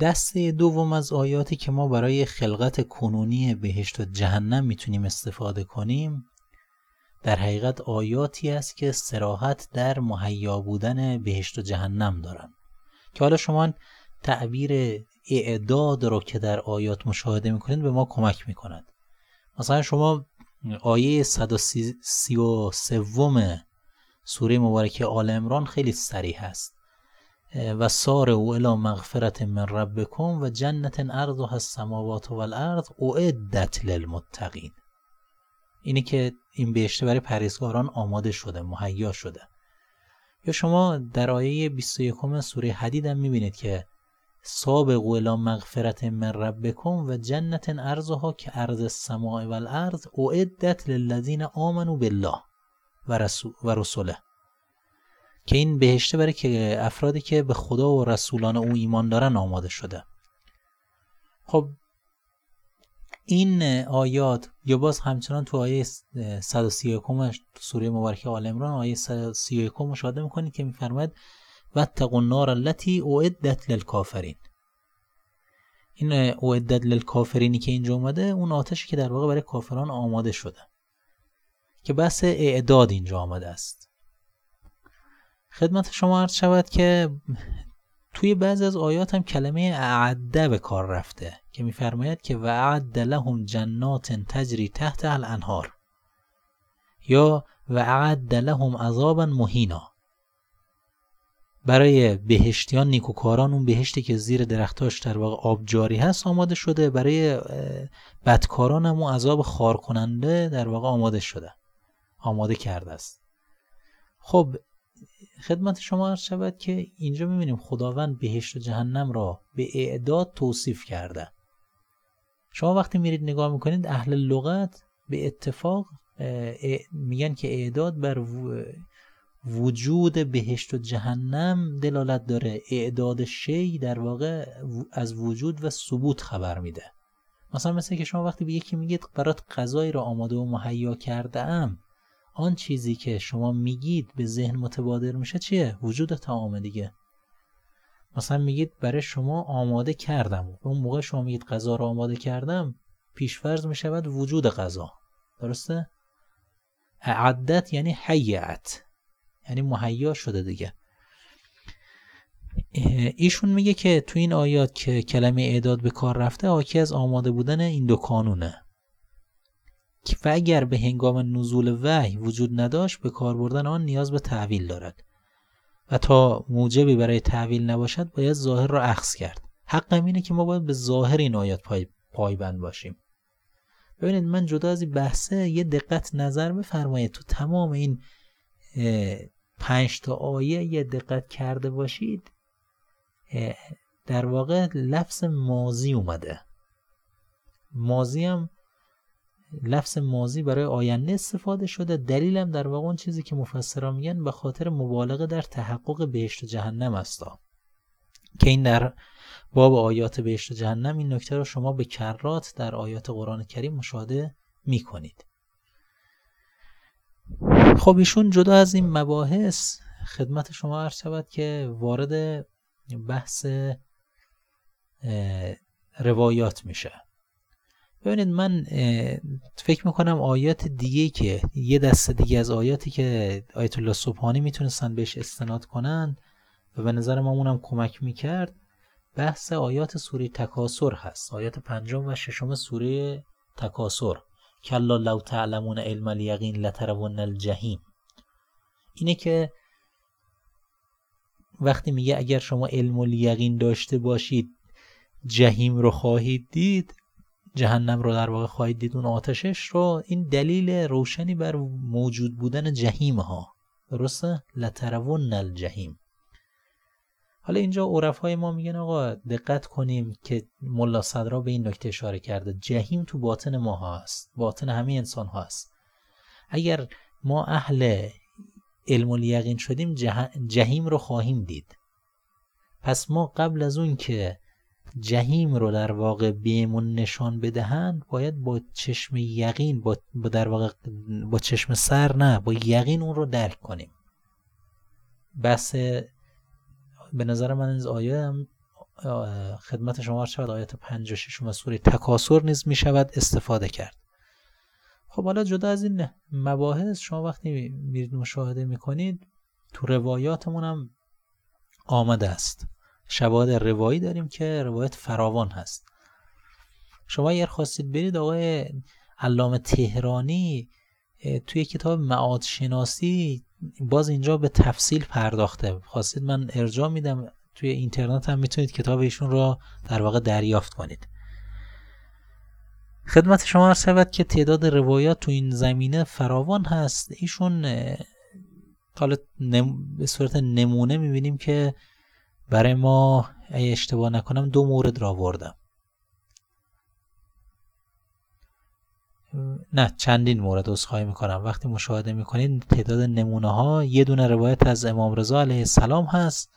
دسته دوم از آیاتی که ما برای خلقت کنونی بهشت و جهنم می‌تونیم استفاده کنیم در حقیقت آیاتی است که سراحت در مهیا بودن بهشت و جهنم دارن. که حالا شما تعبیر اعداد رو که در آیات مشاهده می‌کنید به ما کمک می‌کند. مثلا شما آیه 133 سوره مبارکه آل امران خیلی سریح است. و سار او الی مغفرت من ربکم و جنت ارضها السماوات و الارض اعدت للمتقین. اینی که این بهشته برای پرهیزگاران آماده شده مهیا شده. یا شما در آیه 21 سوره حدید هم می‌بینید که سابقوا الی مغفرت من ربکم و جنت ارزها که ارض السماء و الارض اعدت للذین آمنوا بالله و, رسول و رسوله که این بهشته برای که افرادی که به خدا و رسولان او ایمان دارن آماده شده. خب این آیات یا باز همچنان تو آیه 131 سوره مبارکه آل عمران آیه 131 مشاهده می‌کنید که میفرماید واتقوا النار التي اعدت للکافرین. این اعدت للکافرینی که اینجا اومده اون آتشی که در واقع برای کافران آماده شده. که بحث اعداد اینجا آمده است. خدمت شما عرض شود که توی بعضی از آیات هم کلمه اعده به کار رفته که میفرماید که وعد لهم جنات تجری تحت الانهار یا وعد لهم عذابا مهینا برای بهشتیان نیکوکاران اون بهشتی که زیر درختاش در واقع آب جاری هست آماده شده. برای بدکاران هم اون عذاب خار کننده در واقع آماده شده. آماده کرده است. خب خدمت شما عرض شود که اینجا می‌بینیم خداوند بهشت و جهنم را به اعداد توصیف کرده. شما وقتی میرید نگاه می‌کنید اهل لغت به اتفاق میگن که اعداد بر وجود بهشت و جهنم دلالت داره. اعداد شی در واقع از وجود و ثبوت خبر میده. مثلا مثل که شما وقتی به یکی میگید برات غذایی را آماده و مهیا کرده ام آن چیزی که شما میگید به ذهن متبادر میشه چیه؟ وجود تمام دیگه. مثلا میگید برای شما آماده کردم. اون موقع شما میگید غذا رو آماده کردم پیشفرض می‌شود وجود غذا. درسته؟ عدت یعنی حیعت یعنی مهیا شده دیگه. ایشون میگه که تو این آیات که کلمه اعداد به کار رفته حاکی از آماده بودن این دو کانونه و اگر به هنگام نزول وحی وجود نداشت به کار بردن آن نیاز به تعویل دارد. و تا موجبی برای تعویل نباشد باید ظاهر را اخذ کرد. حقم اینه که ما باید به ظاهر این آیات پای پایبند باشیم. ببینید من جدا از این بحثه یه دقت نظر بفرمایید. تو تمام این پنج تا آیه یه دقت کرده باشید در واقع لفظ مازی اومده. مازی هم لفظ مازی برای آینده استفاده شده. دلیلم در واقع اون چیزی که مفسران میگن به خاطر مبالغه در تحقق بهشت و جهنم است. که این در باب آیات بهشت و جهنم این نکته رو شما به کرات در آیات قرآن کریم مشاهده می‌کنید. خب ایشون جدا از این مباحث خدمت شما عرض شود که وارد بحث روایات میشه. ببینید من فکر می‌کنم آیات دیگه که یه دسته دیگه از آیاتی که آیت الله صبحانی می‌تونستن بهش استناد کنن و به نظر ما اونم کمک می‌کرد بحث آیات سوره تکاسر هست. آیات پنجم و ششم سوره تکاسر کلا لو تعلمون علم الیقین لترون الجحیم. اینه که وقتی میگه اگر شما علم الیقین داشته باشید جهیم رو خواهید دید جهنم رو در واقع خواهید دید اون آتشش رو این دلیل روشنی بر موجود بودن جهیم ها درسته؟ لترون الجحیم. حالا اینجا های ما میگن آقا دقت کنیم که ملا صدرا به این نکته اشاره کرده. جهیم تو باطن ما هست باطن همه انسان هست. اگر ما اهل علم الیقین شدیم جهیم رو خواهیم دید. پس ما قبل از اون که جهیم رو در واقع بهمون نشان بدهند باید با چشم یقین با, در واقع با چشم سر نه با یقین اون رو درک کنیم. بس به نظر من از آیه هم خدمت شما شود آیت 56 و سوره تکاسر نیز می شود استفاده کرد. خب حالا جدا از این مباحث شما وقتی میرید مشاهده می‌کنید تو روایاتمون هم آمده است. شواهد روایی داریم که روایت فراوان هست. شما اگر خواستید برید آقای علامه تهرانی توی کتاب معاد شناسی باز اینجا به تفصیل پرداخته. خواستید من ارجاع میدم توی اینترنت هم می‌تونید کتاب ایشون را در واقع دریافت کنید. خدمت شما عرض شود که تعداد روایات تو این زمینه فراوان هست. ایشون حالا به صورت نمونه می‌بینیم که برای ما اگه اشتباه نکنم دو مورد را آوردم. نه چندین مورد خواهی می‌کنم. وقتی مشاهده می‌کنید تعداد نمونه ها یه دونه روایت از امام رضا علیه السلام هست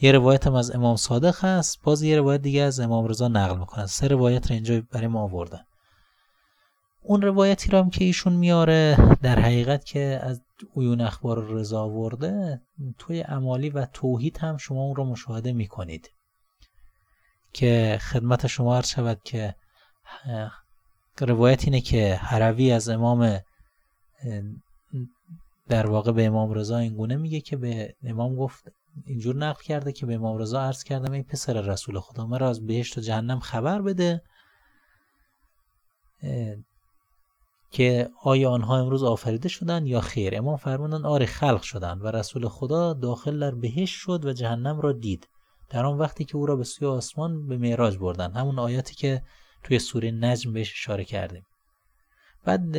یه روایت هم از امام صادق هست. باز یه روایت دیگه از امام رضا نقل می‌کنن. سه روایت رو اینجا برای ما آوردن. اون روایتی رو هم که ایشون میاره در حقیقت که از عیون اخبار رضا آورده توی امالی و توحید هم شما اون رو مشاهده می‌کنید. که خدمت شما عرض شود که روایت اینه که حروی از امام در واقع به امام رضا اینگونه میگه که به امام گفت اینجور نقل کرده که به امام رضا عرض کردم این پسر رسول خدا مرا از بهشت و جهنم خبر بده. که آیا آنها امروز آفریده شدند یا خیر؟ امام فرمودند آره خلق شدند و رسول خدا داخل در بهشت شد و جهنم را دید. در آن وقتی که او را به سوی آسمان به معراج بردن همون آیاتی که توی سوره نجم بهش اشاره کردیم. بعد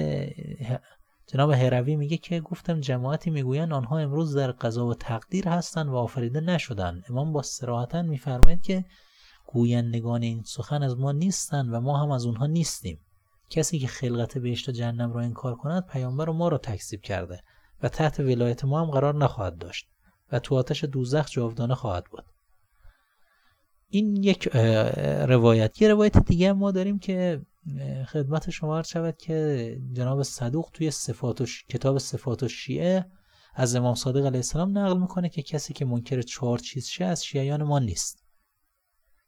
جناب هروی میگه که گفتم جماعتی می‌گویند آنها امروز در قضا و تقدیر هستند و آفریده نشدند. امام با سراحتا میفرماید که گویندگان این سخن از ما نیستند و ما هم از اونها نیستیم. کسی که خلقت بهشت و جهنم را انکار کند پیامبر ما را تکذیب کرده و تحت ولایت ما هم قرار نخواهد داشت و تو آتش دوزخ جاودانه خواهد بود. این یک روایت. یه روایت دیگه ما داریم که خدمت شما عرض شود که جناب صدوق توی صفات و کتاب صفات و شیعه از امام صادق علیه السلام نقل می‌کنه که کسی که منکر چهار چیز شه از شیعیان ما نیست.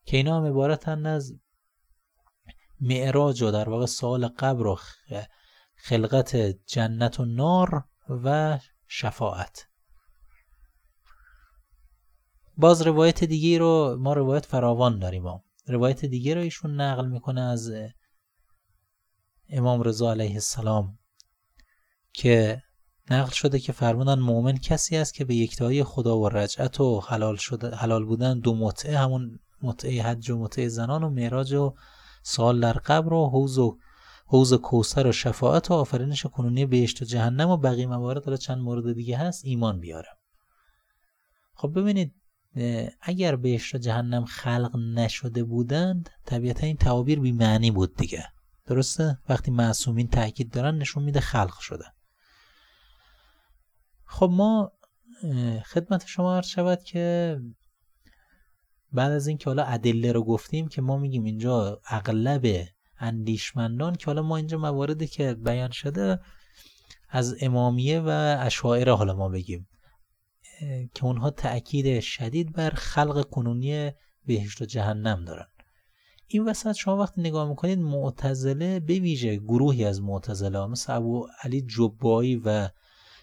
که اینا هم عبارتن از معراج و در واقع سوال قبر و خلقت جنت و نار و شفاعت باز روایت دیگه رو ما روایت فراوان داریم ما. روایت دیگه رو ایشون نقل می‌کنه از امام رضا علیه السلام که نقل شده که فرمودن مؤمن کسی است که به یکتایی خدا و رجعت و حلال, شده حلال بودن دو متعه همون متعه حج و متعه زنان و معراج و سال در قبر و حوز و حوز کوسر و شفاعت و آفرینش کنونی بهشت و جهنم و بقیه موارد حالا چند مورد دیگه هست؟ ایمان بیارم. خب ببینید اگر بهشت و جهنم خلق نشده بودند طبیعتا این تعابیر بی معنی بود دیگه. درسته؟ وقتی معصومین تاکید دارن نشون میده خلق شده خب ما خدمت شما عرض شود که بعد از اینکه حالا ادله رو گفتیم که ما میگیم اینجا اغلب اندیشمندان که حالا ما اینجا مواردی که بیان شده از امامیه و اشاعره حالا ما بگیم که اونها تأکید شدید بر خلق کنونی بهشت و جهنم دارن. این وسط شما وقتی نگاه می‌کنید معتزله به ویژه گروهی از معتزله مثل ابو علی جبایی و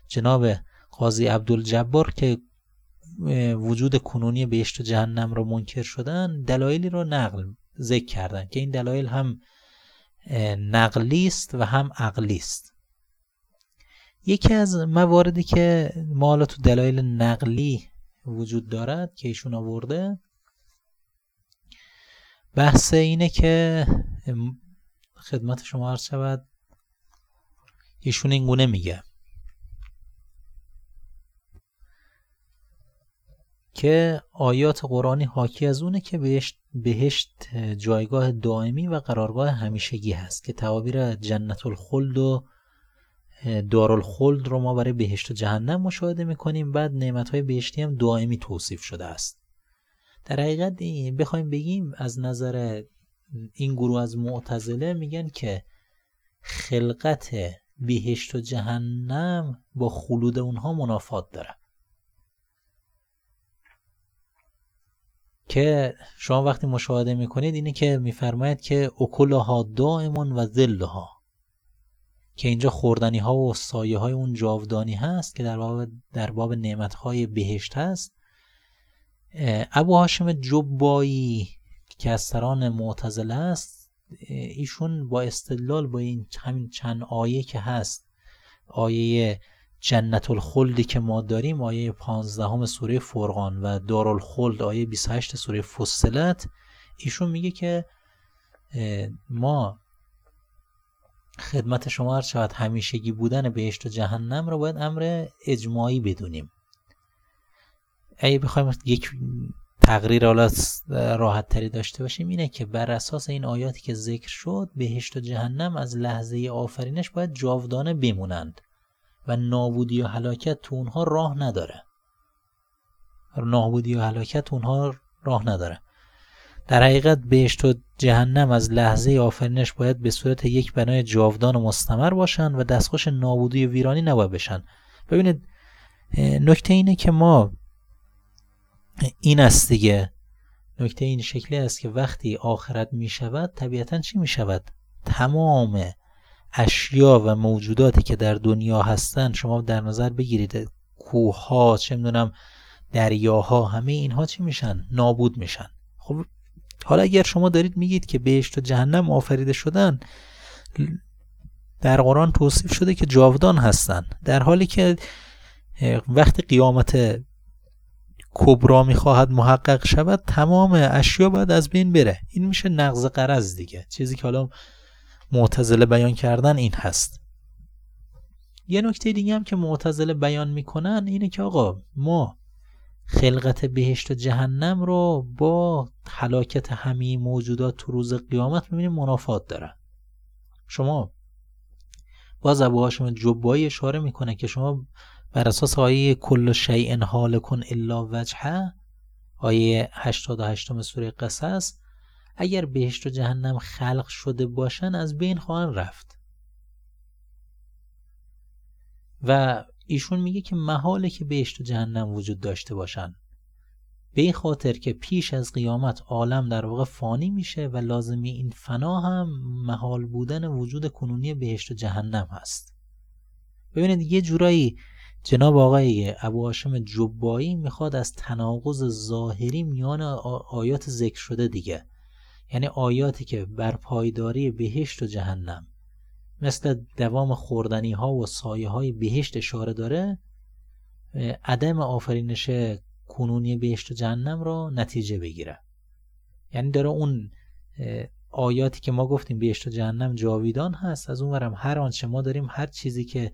جناب قاضی عبدالجبار که وجود کنونی بهشت و جهنم را منکر شدن دلایلی رو نقل ذکر کردن که این دلایل هم نقلی است و هم عقلی است یکی از مواردی که ما تو دلایل نقلی وجود دارد که ایشون آورده بحث اینه که خدمت شما عرض شود ایشون این گونه میگه. که آیات قرآنی حاکی از اونه که بهشت, بهشت جایگاه دائمی و قرارگاه همیشگی هست که تعابیر جنت الخلد و دارالخلد رو ما برای بهشت و جهنم مشاهده می‌کنیم. بعد نعمت های بهشتی هم دائمی توصیف شده است. در حقیقت بخوایم بگیم از نظر این گروه از معتزله میگن که خلقت بهشت و جهنم با خلود اونها منافات داره. که شما وقتی مشاهده می‌کنید اینه که میفرماید که اکلها دائمون و ذلها که اینجا خوردنی ها و سایه های اون جاودانی هست که در باب, در باب نعمت های بهشت هست. ابو هاشم جبایی که از سران معتزله است ایشون با استدلال با این همین چند آیه که هست آیه جنت الخلدی که ما داریم آیه 15 سوره فرقان و دارالخلد آیه 28 سوره فصلت ایشون میگه که ما خدمت شما هر شود همیشگی بودن بهشت و جهنم رو باید امر اجماعی بدونیم. اگه بخوایم یک تقریر حالا راحت تری داشته باشیم اینه که بر اساس این آیاتی که ذکر شد بهشت و جهنم از لحظه آفرینش باید جاودانه بمونند. و نابودی و هلاکت تو اونها راه نداره. نابودی و هلاکت اونها راه نداره. در حقیقت بهشت و جهنم از لحظه آفرینش باید به صورت یک بنای جاودان و مستمر باشن و دستخوش نابودی و ویرانی نباید بشن. ببینید نکته اینه که ما این است دیگه. نکته این شکلی است که وقتی آخرت می شود طبیعتا چی می شود تمام اشیا و موجوداتی که در دنیا هستن شما در نظر بگیرید. کوه ها چه می‌دونم دریاها همه اینها چی میشن؟ نابود میشن. خب حالا اگر شما دارید میگید که بهشت و جهنم آفریده شدن در قرآن توصیف شده که جاودان هستن. در حالی که وقتی قیامت کبرا می‌خواهد محقق شود تمام اشیا باید از بین بره. این میشه نقض قرض دیگه. چیزی که حالا معتزله بیان کردن این هست. یه نکته دیگه هم که معتزله بیان می‌کنن اینه که آقا ما خلقت بهشت و جهنم رو با حلاکت همه موجودات تو روز قیامت می‌بینیم منافات داره شما باز ابو هاشم جبایی اشاره می‌کنه که شما بر اساس آیه کل شیء کن الا وجهه آیه 88 سوره قصص اگر بهشت و جهنم خلق شده باشن از بین خواهن رفت. و ایشون میگه که محاله که بهشت و جهنم وجود داشته باشن. به این خاطر که پیش از قیامت عالم در واقع فانی میشه و لازمی این فنا هم محال بودن وجود کنونی بهشت و جهنم هست. ببینید یه جورایی جناب آقای ابو هاشم جبایی می‌خواد از تناقض ظاهری میان آیات ذکر شده دیگه. یعنی آیاتی که بر پایداری بهشت و جهنم مثل دوام خوردنی ها و سایه های بهشت اشاره داره عدم آفرینش کنونی بهشت و جهنم را نتیجه بگیره. یعنی داره اون آیاتی که ما گفتیم بهشت و جهنم جاویدان هست از اونورم هر آنچه ما داریم هر چیزی که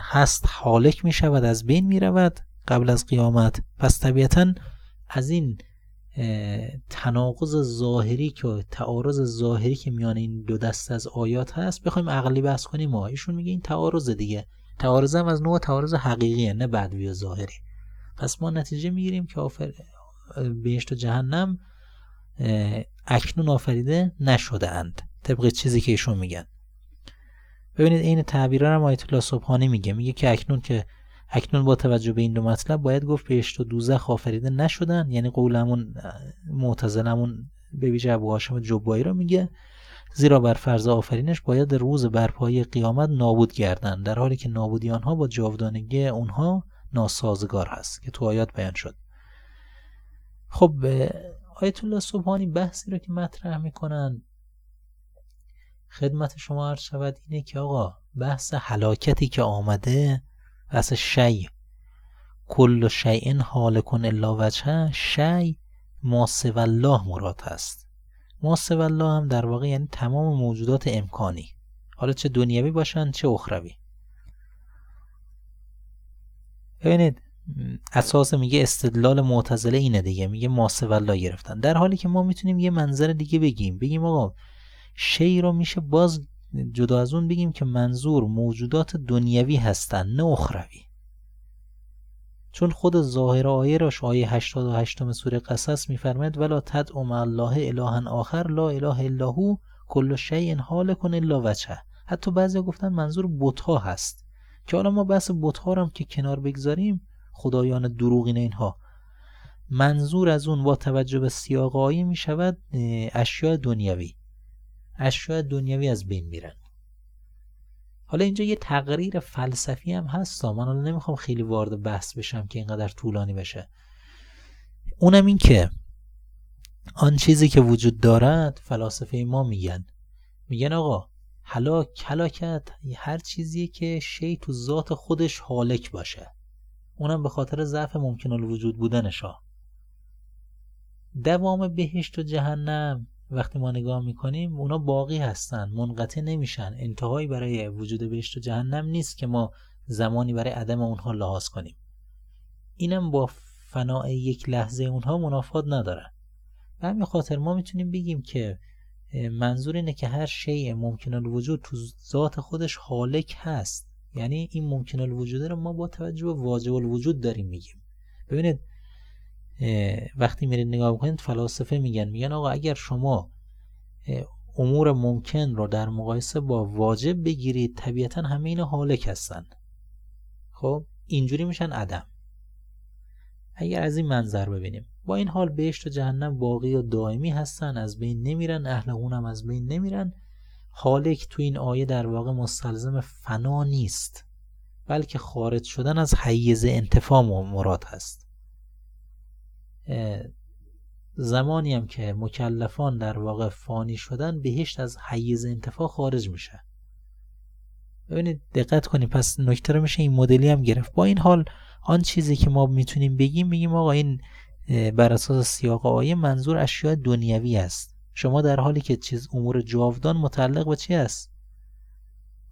هست حالک می شود از بین می رود قبل از قیامت. پس طبیعتا از این تناقض ظاهری که تعارض ظاهری که میان این دو دست از آیات هست بخوایم عقلی بحث کنیم ما ایشون میگه این تعارض دیگه. تعارض هم از نوع تعارض حقیقیه نه بدوی و ظاهری. پس ما نتیجه می‌گیریم که آفر بهشت و جهنم اکنون آفریده نشده اند طبق چیزی که ایشون میگن. ببینید این تعبیرا هم آیت الله سبحانی میگه. میگه که اکنون که اکنون با توجه به این دو مطلب باید گفت بهشت و دوزخ آفریده نشدن. یعنی قولمون معتزلمون به ویژه ابو هاشم جبایی رو میگه. زیرا بر فرض آفرینش باید روز برپایی قیامت نابود گردن. در حالی که نابودی آنها با جاودانگی اونها ناسازگار هست که تو آیات بیان شد. خب آیت الله سبحانی بحثی رو که مطرح می‌کنن. خدمت شما عرض شود اینه که آقا بحث حلاکتی که آمده بحث شی. کل شیء کن الا وجهه شی ما الله مراد هست. ما الله هم در واقع یعنی تمام موجودات امکانی. حالا چه دنیوی باشن چه اخروی. ببینید اساس میگه استدلال معتزله اینه دیگه میگه ما الله گرفتن. در حالی که ما می‌تونیم یه منظر دیگه بگیم. بگیم آقا شی رو میشه باز جدا از اون بگیم که منظور موجودات دنیوی هستن نه اخروی. چون خود ظاهر آیه راش آیه 88 سوره قصص میفرماید ولا تدعو مع الله الها آخر لا اله الا هو کل شیء کن الا وجهه. حتی بعضی گفتن منظور بتها هست. که حالا ما بحث بتها هم که کنار بگذاریم خدایان دروغین اینها. منظور از اون با توجه به سیاق آیه می شود اشیاء دنیوی. اشیاء دنیوی از بین میرن. حالا اینجا یه تقریر فلسفی هم هست من حالا نمی‌خوام خیلی وارد بحث بشم که اینقدر طولانی بشه. اونم این که آن چیزی که وجود دارد فلاسفه ما میگن. میگن آقا هلاک هلاکت هر چیزی که شی تو ذات خودش حالک باشه. اونم به خاطر ضعف ممکن الوجود بودنشا دوام بهشت و جهنم وقتی ما نگاه می‌کنیم اونا باقی هستن منقطع نمیشن. انتهایی برای وجود بهشت و جهنم نیست که ما زمانی برای عدم اونها لحاظ کنیم. اینم با فناع یک لحظه اونها منافات نداره. به همین خاطر ما می‌تونیم بگیم که منظور اینه که هر شیء ممکن الوجود تو ذات خودش حالک هست. یعنی این ممکن الوجوده رو ما با توجه به واجب الوجود داریم میگیم. ببینید وقتی میرید نگاه بکنید فلاسفه میگن میگن آقا اگر شما امور ممکن رو در مقایسه با واجب بگیرید طبیعتا همه این حالک هستن. خب اینجوری میشن عدم. اگر از این منظر ببینیم با این حال بهشت و جهنم باقی و دائمی هستن از بین نمیرن اهل اونم از بین نمیرن. حالک تو این آیه در واقع مستلزم فنا نیست بلکه خارج شدن از حیز انتفاع مراد هست. زمانی هم که مکلفان در واقع فانی شدن بهشت از حیز انتفاع خارج میشه. ببینید دقت کنید پس نکته رو میشه این مدلی هم گرفت. با این حال آن چیزی که ما می‌تونیم بگیم میگیم آقا این بر اساس سیاق آیه منظور اشیاء دنیوی است. شما در حالی که چیز امور جاودان متعلق به چی است؟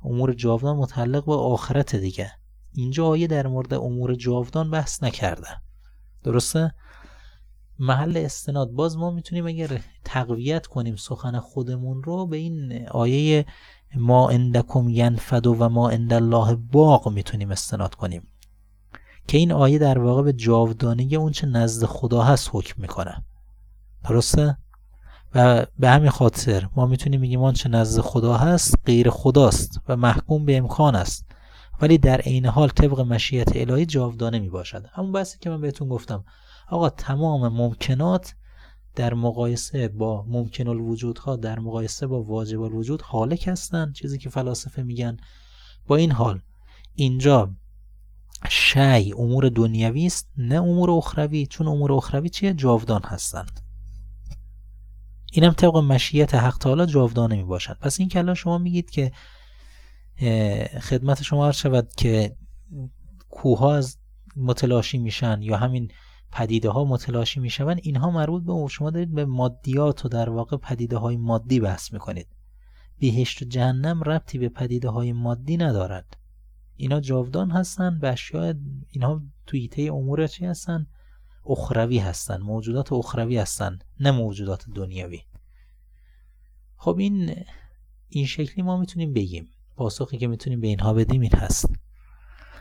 امور جاودان متعلق به آخرت دیگه. اینجا آیه در مورد امور جاودان بحث نکرده. درسته؟ محل استناد. باز ما می‌تونیم اگر تقویت کنیم سخن خودمون رو به این آیه ما اندکم ینفد و ما اند الله باغ می‌تونیم استناد کنیم. که این آیه در واقع به جاودانگی اون چه نزد خدا هست حکم می‌کنه. درسته؟ و به همین خاطر ما می‌تونیم بگیم آنچه نزد خدا هست غیر خداست و محکوم به امکان است. ولی در عین حال طبق مشیت الهی جاودانه می باشد همون بحثی که من بهتون گفتم. آقا تمام ممکنات در مقایسه با ممکن الوجودها در مقایسه با واجب الوجود حالک هستن چیزی که فلاسفه میگن. با این حال اینجا شی امور دنیوی است نه امور اخروی. چون امور اخروی چیه؟ جاودان هستند. اینم طبق مشیت حق تعالی جاودانه می باشد پس این که شما میگید که خدمت شما عرض شود که کوه از متلاشی میشن یا همین پدیده ها متلاشی میشون اینها مربوط به شما دارید به مادیات و در واقع پدیده های مادی بحث می‌کنید. بهشت و جهنم ربطی به پدیده های مادی ندارد. اینا جاودان هستن به اشیاء اینها تویته امور چی هستن؟ اخروی هستن موجودات اخروی هستن نه موجودات دنیوی خب این این شکلی ما می‌تونیم بگیم. پاسخی که می‌تونیم به اینها بدیم این هست.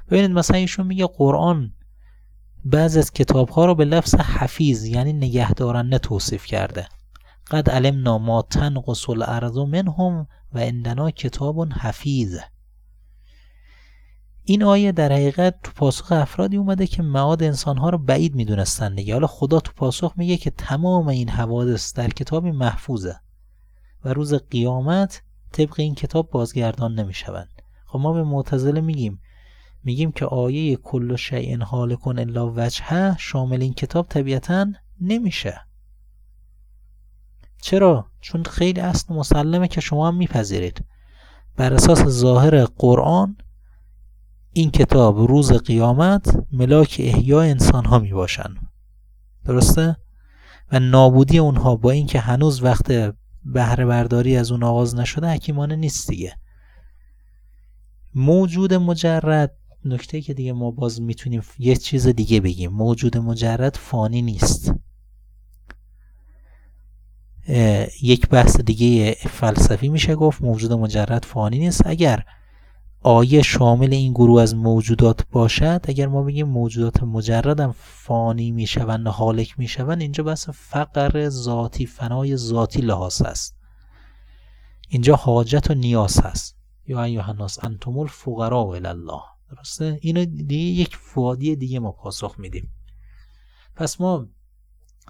ببینید مثلا ایشون میگه قرآن بعض از کتاب ها رو به لفظ حفیظ یعنی نگهدارنده توصیف کرده. قد علمنا ما تنقص الارض منهم و عندنا کتاب حفیظ. این آیه در حقیقت تو پاسخ افرادی اومده که معاد انسانها رو بعید می‌دونستن دیگه. حالا خدا تو پاسخ میگه که تمام این حوادث در کتابی محفوظه و روز قیامت طبق این کتاب بازگردان نمی‌شوند. خب ما به معتزله میگیم میگیم که آیه کل شیء کن الا وجهه شامل این کتاب طبیعتا نمیشه. چرا؟ چون خیلی اصل مسلمه که شما هم میپذیرید. بر اساس ظاهر قرآن این کتاب روز قیامت ملاک احیا انسان ها می باشن درسته؟ و نابودی اونها با اینکه هنوز وقت بهره برداری از اون آغاز نشده حکیمانه نیست دیگه. موجود مجرد نکته که دیگه ما باز می‌تونیم یه چیز دیگه بگیم. موجود مجرد فانی نیست. یک بحث دیگه فلسفی میشه گفت موجود مجرد فانی نیست. اگر آیه شامل این گروه از موجودات باشد اگر ما بگیم موجودات مجردم فانی می‌شوند حالک می‌شوند اینجا بحث فقر ذاتی فنای ذاتی لحاظ است. اینجا حاجت و نیاز هست. یا ایها الناس انتم الفقراء الله. درسته؟ اینو دیگه یک فوادی دیگه ما پاسخ میدیم. پس ما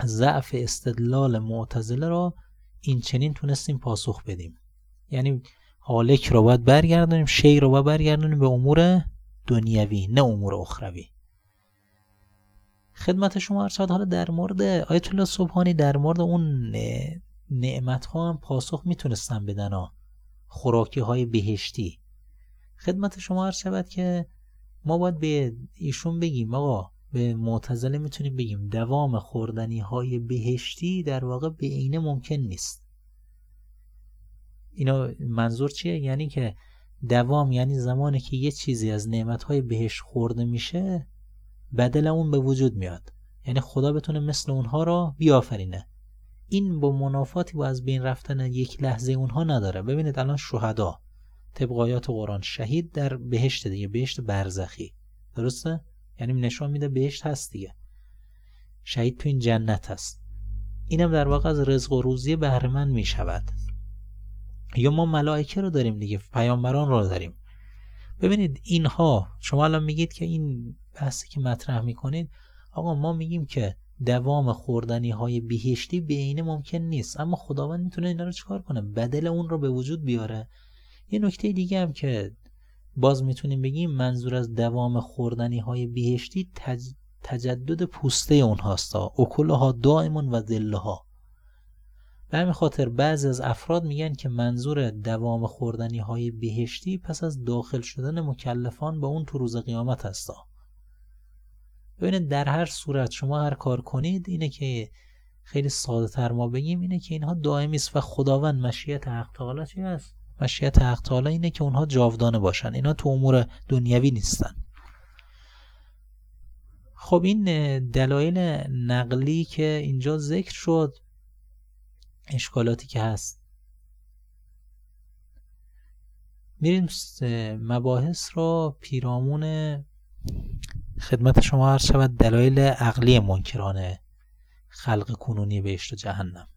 ضعف استدلال معتزله را این چنین تونستیم پاسخ بدیم. یعنی حالک رو باید برگردونیم شی رو باید برگردونیم به امور دنیوی نه امور اخروی. خدمت شما ارشاد حالا در مورد آیت الله صبحانی در مورد اون نعمت ها هم پاسخ می‌تونستن بدن ها. خوراکی های بهشتی. خدمت شما عرض شود که ما باید به ایشون بگیم آقا به معتزله می‌تونیم بگیم دوام خوردنی های بهشتی در واقع به عینه ممکن نیست. اینا منظور چیه؟ یعنی که دوام یعنی زمانی که یه چیزی از نعمت های بهشت خورده میشه بدل اون به وجود میاد. یعنی خدا بتونه مثل اونها را بیافرینه. این با منافاتی با از بین رفتن یک لحظه اونها نداره. ببینید الان شهدا. طبق آیات قرآن شهید در بهشت دیگه بهشت برزخی. درسته؟ یعنی نشان میده بهشت هست دیگه. شهید تو این جنت هست. اینم در واقع از رزق و روزی بهرمند می شود یا ما ملائکه رو داریم دیگه پیامبران رو داریم. ببینید اینها شما الان میگید که این بحثی که مطرح می‌کنید آقا ما میگیم که دوام خوردنی های بهشتی به عینه ممکن نیست. اما خداوند می‌تونه اینا رو چکار کنه؟ بدل اون رو به وجود بیاره. یه نکته دیگه هم که باز می‌تونیم بگیم منظور از دوام خوردنی های بهشتی تجدد پوسته اونهاست. اکلها دائمون و ذلها. به همین خاطر بعضی از افراد میگن که منظور دوام خوردنی های بهشتی پس از داخل شدن مکلفان با اون تو روز قیامت هستا ببینید در هر صورت شما هر کار کنید اینه که خیلی ساده تر ما بگیم اینه که اینها دائمی است و خداوند مشیت حق تعالی چی هست؟ مشیت حق تعالی اینه که اونها جاودانه باشن. اینا تو امور دنیوی نیستن. خب این دلایل نقلی که اینجا ذکر شد اشکالاتی که هست. میریم مباحث رو پیرامون خدمت شما هر شود. دلایل عقلی منکرانه خلق کنونی بهشت و جهنم.